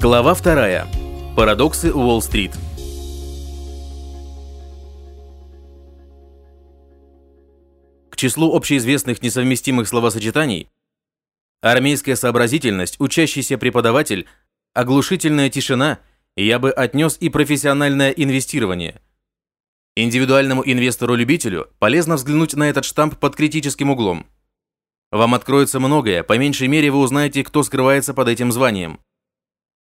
Глава вторая. Парадоксы Уолл-стрит. К числу общеизвестных несовместимых словосочетаний армейская сообразительность, учащийся преподаватель, оглушительная тишина, я бы отнес и профессиональное инвестирование. Индивидуальному инвестору-любителю полезно взглянуть на этот штамп под критическим углом. Вам откроется многое, по меньшей мере вы узнаете, кто скрывается под этим званием.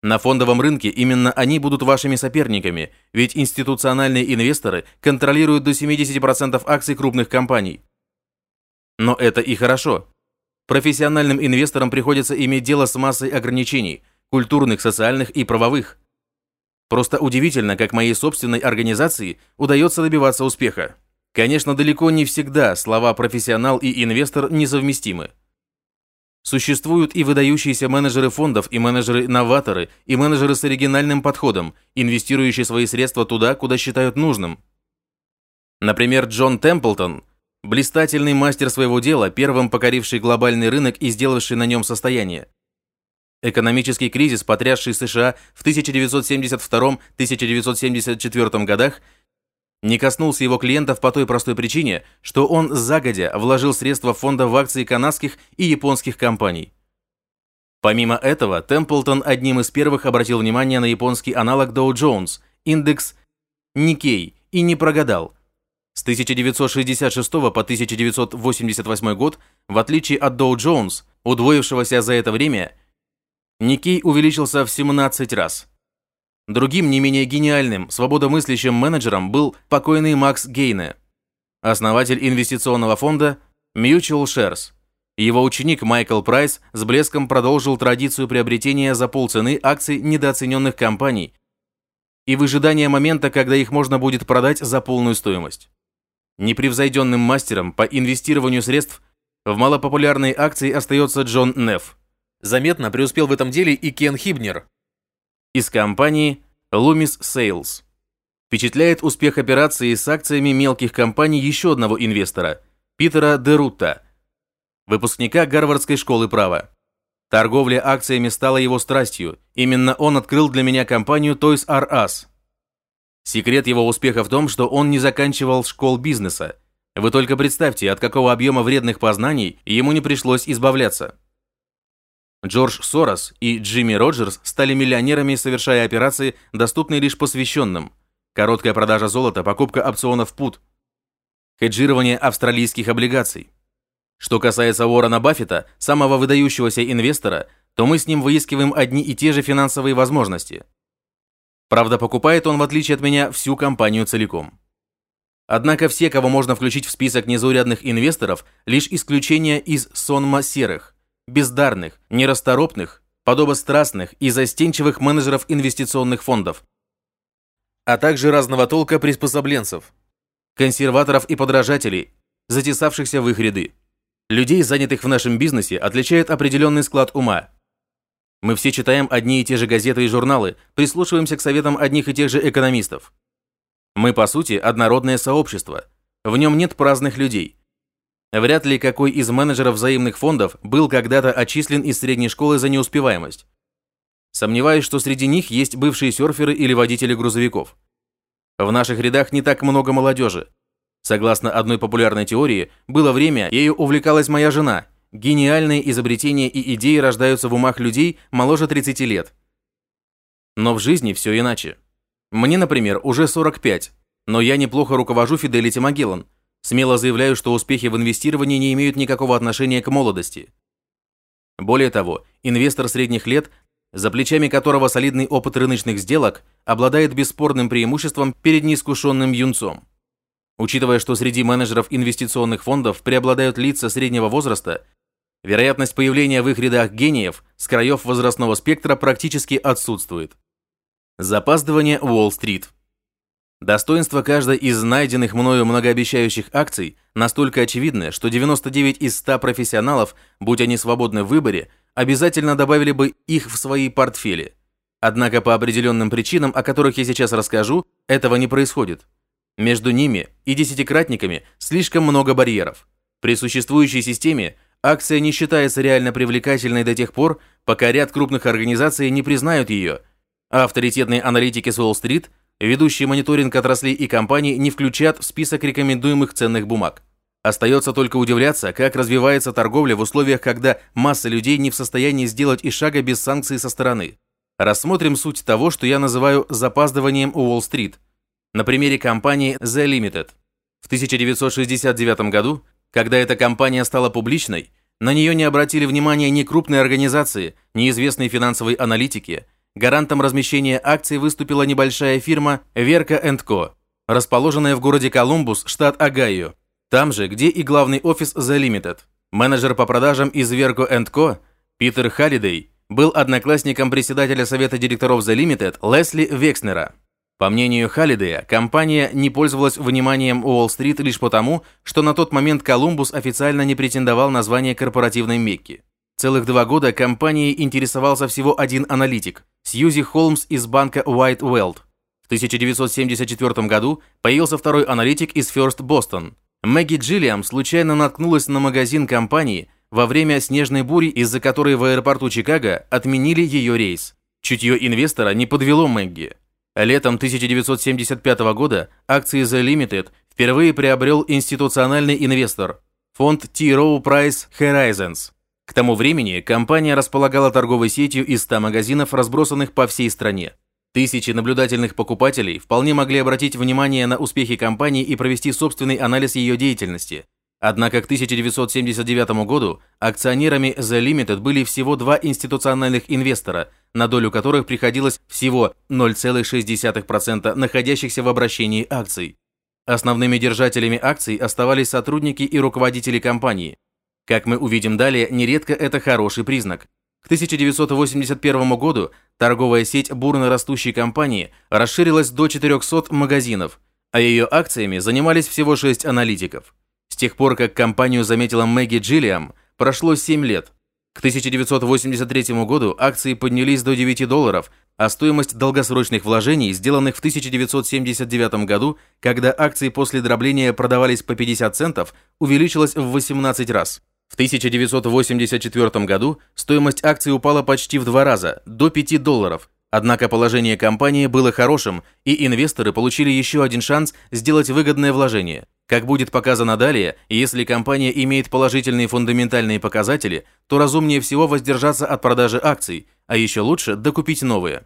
На фондовом рынке именно они будут вашими соперниками, ведь институциональные инвесторы контролируют до 70% акций крупных компаний. Но это и хорошо. Профессиональным инвесторам приходится иметь дело с массой ограничений – культурных, социальных и правовых. Просто удивительно, как моей собственной организации удается добиваться успеха. Конечно, далеко не всегда слова «профессионал» и «инвестор» несовместимы. Существуют и выдающиеся менеджеры фондов, и менеджеры-новаторы, и менеджеры с оригинальным подходом, инвестирующие свои средства туда, куда считают нужным. Например, Джон Темплтон, блистательный мастер своего дела, первым покоривший глобальный рынок и сделавший на нем состояние. Экономический кризис, потрясший США в 1972-1974 годах, не коснулся его клиентов по той простой причине, что он загодя вложил средства фонда в акции канадских и японских компаний. Помимо этого, Темплтон одним из первых обратил внимание на японский аналог Dow Jones, индекс Nikkei, и не прогадал. С 1966 по 1988 год, в отличие от Dow Jones, удвоившегося за это время, Nikkei увеличился в 17 раз – Другим не менее гениальным, свободомыслящим менеджером был покойный Макс Гейне, основатель инвестиционного фонда Mutual Shares. Его ученик Майкл Прайс с блеском продолжил традицию приобретения за полцены акций недооцененных компаний и в ожидании момента, когда их можно будет продать за полную стоимость. Непревзойденным мастером по инвестированию средств в малопопулярные акции остается Джон Нефф. Заметно преуспел в этом деле и Кен Хибнер, из компании Loomis Sales. Впечатляет успех операции с акциями мелких компаний еще одного инвестора, Питера Дерутта, выпускника Гарвардской школы права. Торговля акциями стала его страстью. Именно он открыл для меня компанию Toys R Us. Секрет его успеха в том, что он не заканчивал школ бизнеса. Вы только представьте, от какого объема вредных познаний ему не пришлось избавляться. Джордж Сорос и Джимми Роджерс стали миллионерами, совершая операции, доступные лишь посвященным. Короткая продажа золота, покупка опционов пут, хеджирование австралийских облигаций. Что касается Уоррена Баффета, самого выдающегося инвестора, то мы с ним выискиваем одни и те же финансовые возможности. Правда, покупает он, в отличие от меня, всю компанию целиком. Однако все, кого можно включить в список незаурядных инвесторов, лишь исключение из сонма серых бездарных, нерасторопных, подобострастных и застенчивых менеджеров инвестиционных фондов, а также разного толка приспособленцев, консерваторов и подражателей, затесавшихся в их ряды. Людей, занятых в нашем бизнесе, отличает определенный склад ума. Мы все читаем одни и те же газеты и журналы, прислушиваемся к советам одних и тех же экономистов. Мы, по сути, однородное сообщество. В нем нет праздных людей. Вряд ли какой из менеджеров взаимных фондов был когда-то отчислен из средней школы за неуспеваемость. Сомневаюсь, что среди них есть бывшие серферы или водители грузовиков. В наших рядах не так много молодежи. Согласно одной популярной теории, было время, ею увлекалась моя жена. Гениальные изобретения и идеи рождаются в умах людей моложе 30 лет. Но в жизни все иначе. Мне, например, уже 45, но я неплохо руковожу Fidelity Magellan, Смело заявляю, что успехи в инвестировании не имеют никакого отношения к молодости. Более того, инвестор средних лет, за плечами которого солидный опыт рыночных сделок, обладает бесспорным преимуществом перед неискушенным юнцом. Учитывая, что среди менеджеров инвестиционных фондов преобладают лица среднего возраста, вероятность появления в их рядах гениев с краев возрастного спектра практически отсутствует. Запаздывание Уолл-стрит Достоинство каждой из найденных мною многообещающих акций настолько очевидны, что 99 из 100 профессионалов, будь они свободны в выборе, обязательно добавили бы их в свои портфели. Однако по определенным причинам, о которых я сейчас расскажу, этого не происходит. Между ними и десятикратниками слишком много барьеров. При существующей системе акция не считается реально привлекательной до тех пор, пока ряд крупных организаций не признают ее, авторитетные аналитики с Уолл-стрит, ведущие мониторинг отраслей и компаний, не включат в список рекомендуемых ценных бумаг. Остается только удивляться, как развивается торговля в условиях, когда масса людей не в состоянии сделать и шага без санкций со стороны. Рассмотрим суть того, что я называю запаздыванием Уолл-стрит. На примере компании The Limited. В 1969 году, когда эта компания стала публичной, на нее не обратили внимания ни крупные организации, ни известные финансовые аналитики. Гарантом размещения акций выступила небольшая фирма Verka Co., расположенная в городе Колумбус, штат Огайо. Там же, где и главный офис The Limited. Менеджер по продажам из Verco Co. Питер Халлидей был одноклассником председателя совета директоров The Limited Лесли Векснера. По мнению Халлидея, компания не пользовалась вниманием Уолл-стрит лишь потому, что на тот момент Колумбус официально не претендовал на звание корпоративной Мекки. Целых два года компанией интересовался всего один аналитик – Сьюзи Холмс из банка White Weld. В 1974 году появился второй аналитик из First Boston. Мэгги Джиллиам случайно наткнулась на магазин компании во время снежной бури, из-за которой в аэропорту Чикаго отменили ее рейс. Чутье инвестора не подвело Мэгги. Летом 1975 года акции The Limited впервые приобрел институциональный инвестор – фонд T. Rowe Price Horizons. К тому времени компания располагала торговой сетью из 100 магазинов, разбросанных по всей стране. Тысячи наблюдательных покупателей вполне могли обратить внимание на успехи компании и провести собственный анализ ее деятельности. Однако к 1979 году акционерами The Limited были всего два институциональных инвестора, на долю которых приходилось всего 0,6% находящихся в обращении акций. Основными держателями акций оставались сотрудники и руководители компании. Как мы увидим далее, нередко это хороший признак. К 1981 году торговая сеть бурно растущей компании расширилась до 400 магазинов, а ее акциями занимались всего 6 аналитиков. С тех пор, как компанию заметила Мэгги Джиллиам, прошло 7 лет. К 1983 году акции поднялись до 9 долларов, а стоимость долгосрочных вложений, сделанных в 1979 году, когда акции после дробления продавались по 50 центов, увеличилась в 18 раз. В 1984 году стоимость акций упала почти в два раза, до 5 долларов, Однако положение компании было хорошим, и инвесторы получили еще один шанс сделать выгодное вложение. Как будет показано далее, если компания имеет положительные фундаментальные показатели, то разумнее всего воздержаться от продажи акций, а еще лучше докупить новые.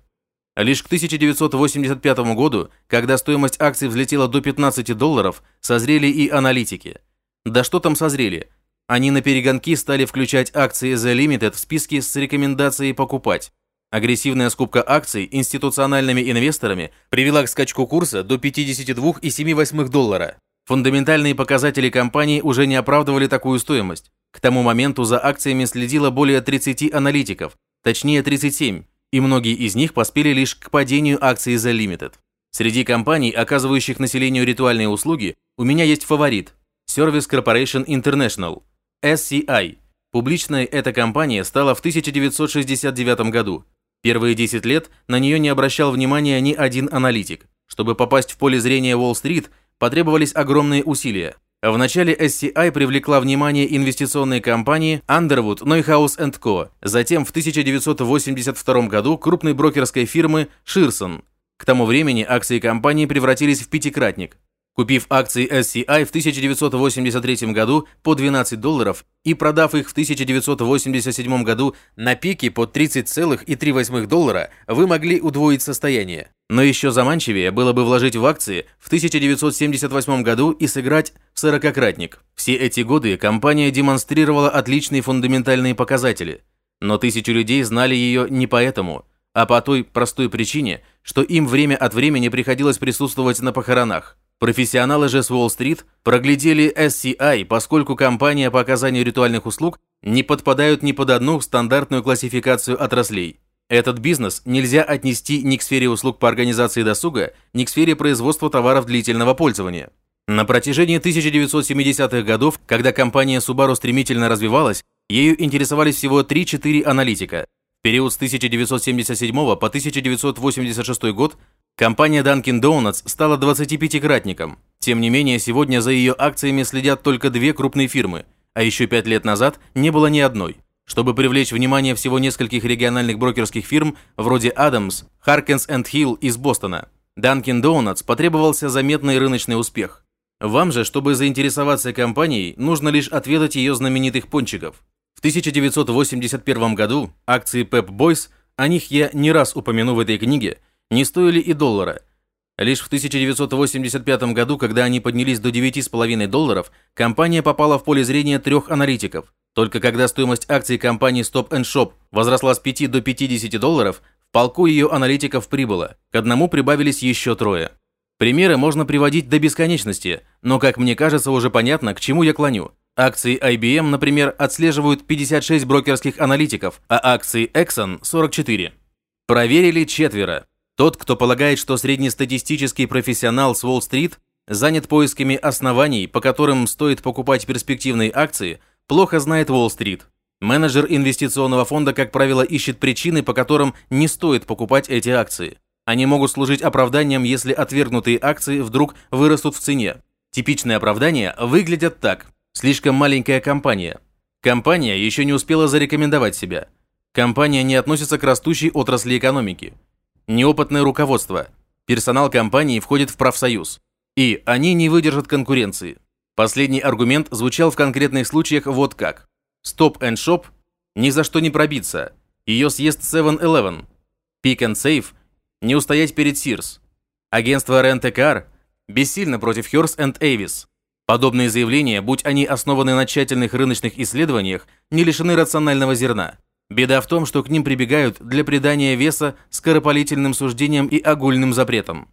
Лишь к 1985 году, когда стоимость акций взлетела до 15 долларов, созрели и аналитики. Да что там созрели? Они на перегонки стали включать акции The Limited в списки с рекомендацией покупать. Агрессивная скупка акций институциональными инвесторами привела к скачку курса до 52,78 доллара. Фундаментальные показатели компании уже не оправдывали такую стоимость. К тому моменту за акциями следило более 30 аналитиков, точнее 37, и многие из них поспели лишь к падению акций The Limited. Среди компаний, оказывающих населению ритуальные услуги, у меня есть фаворит – Service Corporation International, SCI. Публичной эта компания стала в 1969 году, Первые 10 лет на нее не обращал внимания ни один аналитик. Чтобы попасть в поле зрения Уолл-стрит, потребовались огромные усилия. В начале SCI привлекла внимание инвестиционной компании Underwood Neuhaus Co. Затем в 1982 году крупной брокерской фирмы Ширсон. К тому времени акции компании превратились в пятикратник. Купив акции SCI в 1983 году по 12 долларов и продав их в 1987 году на пике по 30,3 доллара, вы могли удвоить состояние. Но еще заманчивее было бы вложить в акции в 1978 году и сыграть в сорокократник. Все эти годы компания демонстрировала отличные фундаментальные показатели. Но тысячи людей знали ее не поэтому, а по той простой причине, что им время от времени приходилось присутствовать на похоронах. Профессионалы же с Уолл-стрит проглядели SCI, поскольку компания по оказанию ритуальных услуг не подпадают ни под одну стандартную классификацию отраслей. Этот бизнес нельзя отнести ни к сфере услуг по организации досуга, ни к сфере производства товаров длительного пользования. На протяжении 1970-х годов, когда компания Subaru стремительно развивалась, ею интересовались всего 3-4 аналитика. В период с 1977 по 1986 год Компания Dunkin' Donuts стала 25-кратником. Тем не менее, сегодня за ее акциями следят только две крупные фирмы, а еще пять лет назад не было ни одной. Чтобы привлечь внимание всего нескольких региональных брокерских фирм, вроде Adams, Harkins Hill из Бостона, Dunkin' Donuts потребовался заметный рыночный успех. Вам же, чтобы заинтересоваться компанией, нужно лишь отведать ее знаменитых пончиков. В 1981 году акции Pep Boys, о них я не раз упомяну в этой книге, не стоили и доллара. Лишь в 1985 году, когда они поднялись до 9,5 долларов, компания попала в поле зрения трех аналитиков. Только когда стоимость акций компании Stop Shop возросла с 5 до 50 долларов, в полку ее аналитиков прибыло. К одному прибавились еще трое. Примеры можно приводить до бесконечности, но, как мне кажется, уже понятно, к чему я клоню. Акции IBM, например, отслеживают 56 брокерских аналитиков, а акции Exxon – 44. Проверили четверо. Тот, кто полагает, что среднестатистический профессионал с Уолл-стрит занят поисками оснований, по которым стоит покупать перспективные акции, плохо знает Уолл-стрит. Менеджер инвестиционного фонда, как правило, ищет причины, по которым не стоит покупать эти акции. Они могут служить оправданием, если отвергнутые акции вдруг вырастут в цене. Типичные оправдания выглядят так. Слишком маленькая компания. Компания еще не успела зарекомендовать себя. Компания не относится к растущей отрасли экономики. Неопытное руководство. Персонал компании входит в профсоюз. И они не выдержат конкуренции. Последний аргумент звучал в конкретных случаях вот как. Stop and Shop ни за что не пробиться. Ее съест 7-Eleven. Pick and Save не устоять перед Sears. Агентство Rent a Car бессильно против Hearst and Avis. Подобные заявления, будь они основаны на тщательных рыночных исследованиях, не лишены рационального зерна. Беда в том, что к ним прибегают для придания веса скоропалительным суждениям и огульным запретам.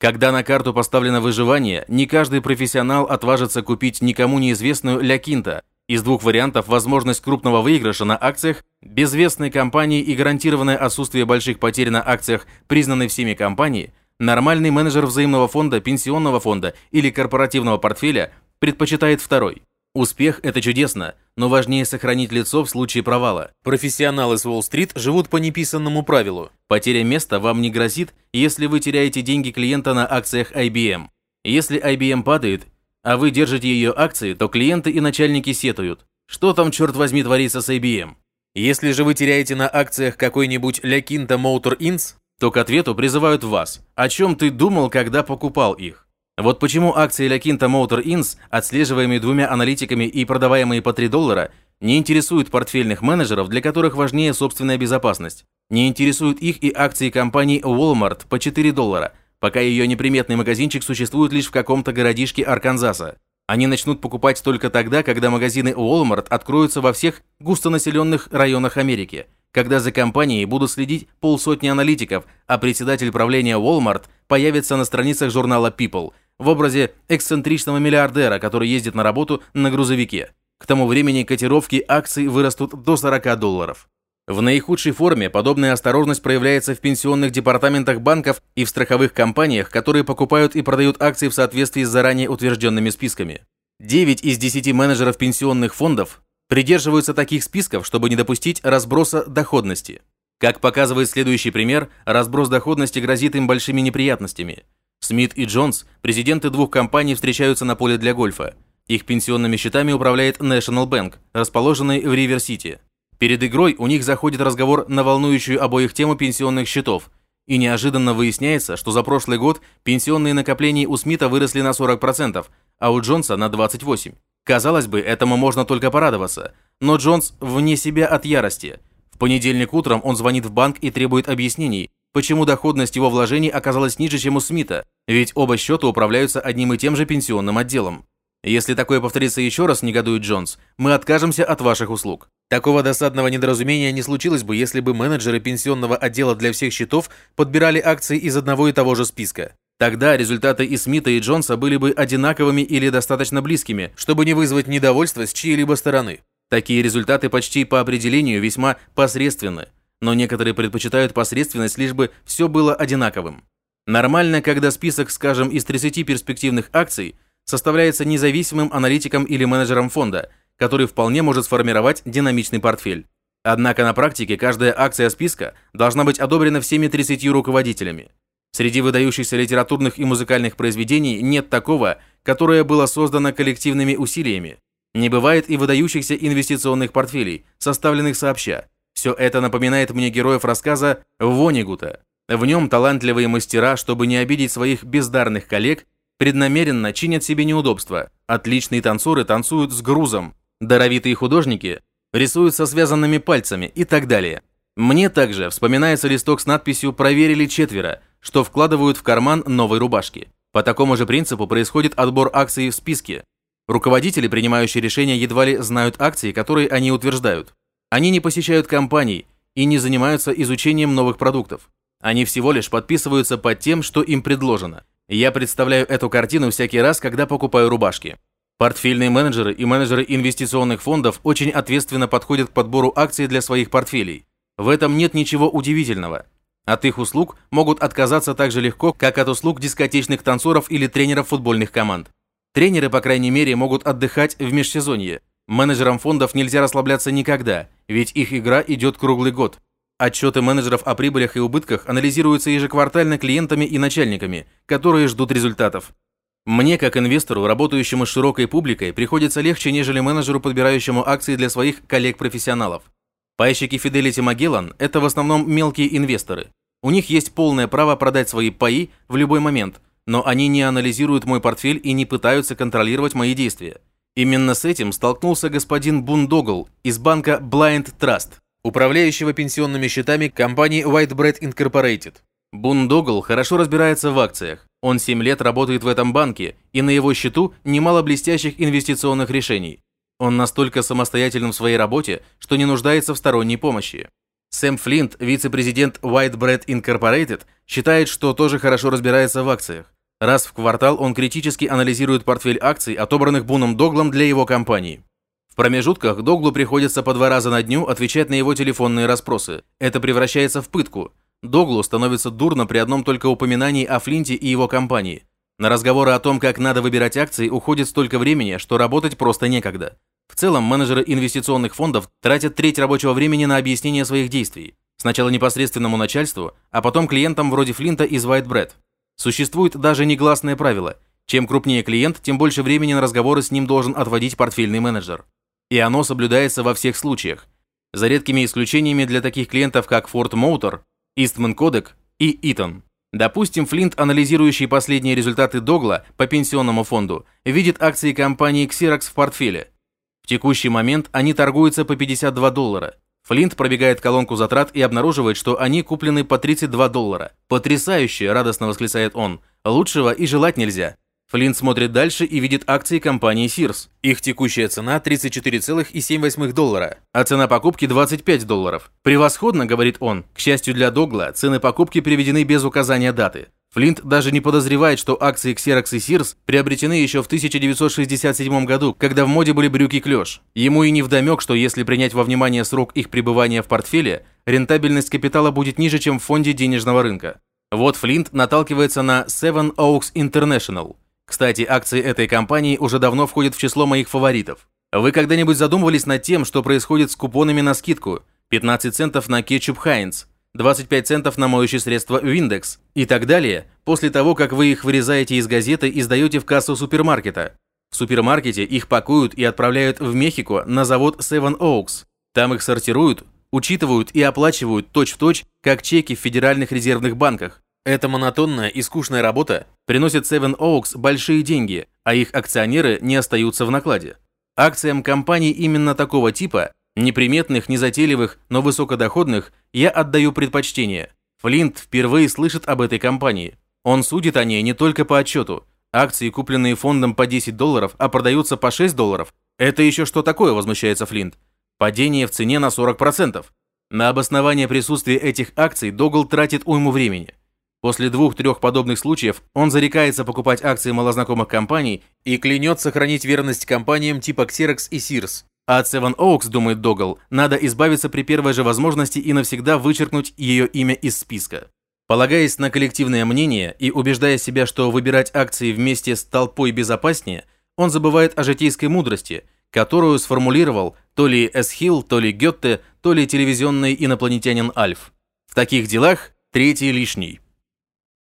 Когда на карту поставлено выживание, не каждый профессионал отважится купить никому неизвестную Ля Кинта. Из двух вариантов возможность крупного выигрыша на акциях, безвестной компании и гарантированное отсутствие больших потерь на акциях признанной всеми компании, нормальный менеджер взаимного фонда, пенсионного фонда или корпоративного портфеля предпочитает второй. Успех – это чудесно, но важнее сохранить лицо в случае провала. Профессионалы с Уолл-стрит живут по неписанному правилу. Потеря места вам не грозит, если вы теряете деньги клиента на акциях IBM. Если IBM падает, а вы держите ее акции, то клиенты и начальники сетуют. Что там, черт возьми, творится с IBM? Если же вы теряете на акциях какой-нибудь La Quinta Motor Inc., то к ответу призывают вас. О чем ты думал, когда покупал их? Вот почему акции Quinta Motor Inc., отслеживаемые двумя аналитиками и продаваемые по 3 доллара, не интересуют портфельных менеджеров, для которых важнее собственная безопасность. Не интересуют их и акции компании Walmart по 4 доллара, пока ее неприметный магазинчик существует лишь в каком-то городишке Арканзаса. Они начнут покупать только тогда, когда магазины Walmart откроются во всех густонаселенных районах Америки – когда за компанией будут следить полсотни аналитиков, а председатель правления Walmart появится на страницах журнала People в образе эксцентричного миллиардера, который ездит на работу на грузовике. К тому времени котировки акций вырастут до 40 долларов. В наихудшей форме подобная осторожность проявляется в пенсионных департаментах банков и в страховых компаниях, которые покупают и продают акции в соответствии с заранее утвержденными списками. 9 из 10 менеджеров пенсионных фондов придерживаются таких списков, чтобы не допустить разброса доходности. Как показывает следующий пример, разброс доходности грозит им большими неприятностями. Смит и Джонс, президенты двух компаний, встречаются на поле для гольфа. Их пенсионными счетами управляет National Bank, расположенный в Ривер-Сити. Перед игрой у них заходит разговор на волнующую обоих тему пенсионных счетов, и неожиданно выясняется, что за прошлый год пенсионные накопления у Смита выросли на 40%, а у Джонса на 28%. Казалось бы, этому можно только порадоваться, но Джонс вне себя от ярости. В понедельник утром он звонит в банк и требует объяснений, почему доходность его вложений оказалась ниже, чем у Смита, ведь оба счета управляются одним и тем же пенсионным отделом. Если такое повторится еще раз, негодует Джонс, мы откажемся от ваших услуг. Такого досадного недоразумения не случилось бы, если бы менеджеры пенсионного отдела для всех счетов подбирали акции из одного и того же списка. Тогда результаты и Смита, и Джонса были бы одинаковыми или достаточно близкими, чтобы не вызвать недовольства с чьей-либо стороны. Такие результаты почти по определению весьма посредственны, но некоторые предпочитают посредственность, лишь бы все было одинаковым. Нормально, когда список, скажем, из 30 перспективных акций составляется независимым аналитиком или менеджером фонда, который вполне может сформировать динамичный портфель. Однако на практике каждая акция списка должна быть одобрена всеми 30 руководителями. Среди выдающихся литературных и музыкальных произведений нет такого, которое было создано коллективными усилиями. Не бывает и выдающихся инвестиционных портфелей, составленных сообща. Все это напоминает мне героев рассказа Вонигута. В нем талантливые мастера, чтобы не обидеть своих бездарных коллег, преднамеренно чинят себе неудобства. Отличные танцоры танцуют с грузом. Даровитые художники рисуют со связанными пальцами и так далее. Мне также вспоминается листок с надписью «Проверили четверо», что вкладывают в карман новой рубашки. По такому же принципу происходит отбор акций в списке. Руководители, принимающие решения, едва ли знают акции, которые они утверждают. Они не посещают компаний и не занимаются изучением новых продуктов. Они всего лишь подписываются под тем, что им предложено. Я представляю эту картину всякий раз, когда покупаю рубашки. Портфельные менеджеры и менеджеры инвестиционных фондов очень ответственно подходят к подбору акций для своих портфелей. В этом нет ничего удивительного. От их услуг могут отказаться так же легко, как от услуг дискотечных танцоров или тренеров футбольных команд. Тренеры, по крайней мере, могут отдыхать в межсезонье. Менеджерам фондов нельзя расслабляться никогда, ведь их игра идет круглый год. Отчеты менеджеров о прибылях и убытках анализируются ежеквартально клиентами и начальниками, которые ждут результатов. Мне, как инвестору, работающему с широкой публикой, приходится легче, нежели менеджеру, подбирающему акции для своих коллег-профессионалов. Пайщики Fidelity Magellan – это в основном мелкие инвесторы. У них есть полное право продать свои паи в любой момент – но они не анализируют мой портфель и не пытаются контролировать мои действия. Именно с этим столкнулся господин Бундогл из банка Blind Trust, управляющего пенсионными счетами компании Whitebread Incorporated. Бундогл хорошо разбирается в акциях. Он 7 лет работает в этом банке, и на его счету немало блестящих инвестиционных решений. Он настолько самостоятельным в своей работе, что не нуждается в сторонней помощи. Сэм Флинт, вице-президент Whitebread Incorporated, считает, что тоже хорошо разбирается в акциях. Раз в квартал он критически анализирует портфель акций, отобранных Буном Доглом для его компании. В промежутках Доглу приходится по два раза на дню отвечать на его телефонные расспросы. Это превращается в пытку. Доглу становится дурно при одном только упоминании о Флинте и его компании. На разговоры о том, как надо выбирать акции, уходит столько времени, что работать просто некогда. В целом, менеджеры инвестиционных фондов тратят треть рабочего времени на объяснение своих действий. Сначала непосредственному начальству, а потом клиентам вроде Флинта из Whitebread. Существует даже негласное правило. Чем крупнее клиент, тем больше времени на разговоры с ним должен отводить портфельный менеджер. И оно соблюдается во всех случаях. За редкими исключениями для таких клиентов, как Ford Motor, Eastman Kodak и Eaton. Допустим, Флинт, анализирующий последние результаты Догла по пенсионному фонду, видит акции компании Xerox в портфеле. В текущий момент они торгуются по 52 доллара. Флинт пробегает колонку затрат и обнаруживает, что они куплены по 32 доллара. «Потрясающе!» – радостно восклицает он. «Лучшего и желать нельзя». Флинт смотрит дальше и видит акции компании Sears. Их текущая цена 34,7 доллара, а цена покупки 25 долларов. «Превосходно», — говорит он. К счастью для Догла, цены покупки приведены без указания даты. Флинт даже не подозревает, что акции Xerox и Sears приобретены еще в 1967 году, когда в моде были брюки клеш. Ему и не вдомек, что если принять во внимание срок их пребывания в портфеле, рентабельность капитала будет ниже, чем в фонде денежного рынка. Вот Флинт наталкивается на Seven Oaks International. Кстати, акции этой компании уже давно входят в число моих фаворитов. Вы когда-нибудь задумывались над тем, что происходит с купонами на скидку? 15 центов на кетчуп Хайнц, 25 центов на моющее средство Windex и так далее, после того, как вы их вырезаете из газеты и сдаете в кассу супермаркета. В супермаркете их пакуют и отправляют в Мехико на завод Seven Oaks. Там их сортируют, учитывают и оплачивают точь-в-точь, -точь, как чеки в федеральных резервных банках. Эта монотонная и скучная работа приносит Seven Oaks большие деньги, а их акционеры не остаются в накладе. Акциям компаний именно такого типа Неприметных, незатейливых, но высокодоходных я отдаю предпочтение. Флинт впервые слышит об этой компании. Он судит о ней не только по отчету. Акции, купленные фондом по 10 долларов, а продаются по 6 долларов. Это еще что такое, возмущается Флинт. Падение в цене на 40%. На обоснование присутствия этих акций Догл тратит уйму времени. После двух-трех подобных случаев он зарекается покупать акции малознакомых компаний и клянет сохранить верность компаниям типа Xerox и Sears. А от Seven Oaks, думает Догл, надо избавиться при первой же возможности и навсегда вычеркнуть ее имя из списка. Полагаясь на коллективное мнение и убеждая себя, что выбирать акции вместе с толпой безопаснее, он забывает о житейской мудрости, которую сформулировал то ли Эсхилл, то ли Гетте, то ли телевизионный инопланетянин Альф. В таких делах третий лишний.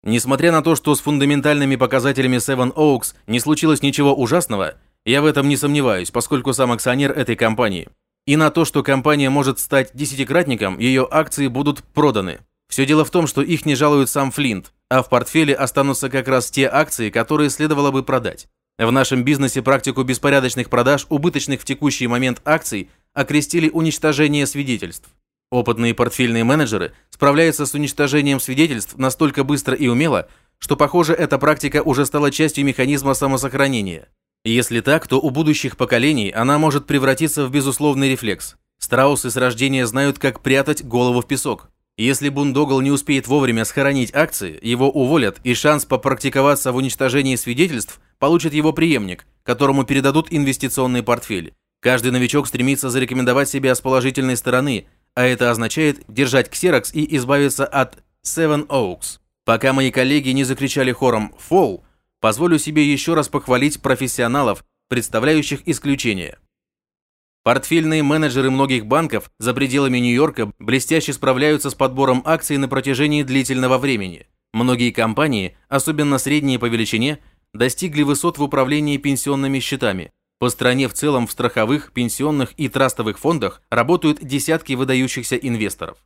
Несмотря на то, что с фундаментальными показателями Seven Oaks не случилось ничего ужасного, Я в этом не сомневаюсь, поскольку сам акционер этой компании. И на то, что компания может стать десятикратником, ее акции будут проданы. Все дело в том, что их не жалует сам Флинт, а в портфеле останутся как раз те акции, которые следовало бы продать. В нашем бизнесе практику беспорядочных продаж убыточных в текущий момент акций окрестили уничтожение свидетельств. Опытные портфельные менеджеры справляются с уничтожением свидетельств настолько быстро и умело, что, похоже, эта практика уже стала частью механизма самосохранения. Если так, то у будущих поколений она может превратиться в безусловный рефлекс. Страусы с рождения знают, как прятать голову в песок. Если Бундогл не успеет вовремя схоронить акции, его уволят, и шанс попрактиковаться в уничтожении свидетельств получит его преемник, которому передадут инвестиционный портфель. Каждый новичок стремится зарекомендовать себя с положительной стороны, а это означает держать ксерокс и избавиться от Seven Oaks. Пока мои коллеги не закричали хором «Фолл», позволю себе еще раз похвалить профессионалов, представляющих исключение. Портфельные менеджеры многих банков за пределами Нью-Йорка блестяще справляются с подбором акций на протяжении длительного времени. Многие компании, особенно средние по величине, достигли высот в управлении пенсионными счетами. По стране в целом в страховых, пенсионных и трастовых фондах работают десятки выдающихся инвесторов.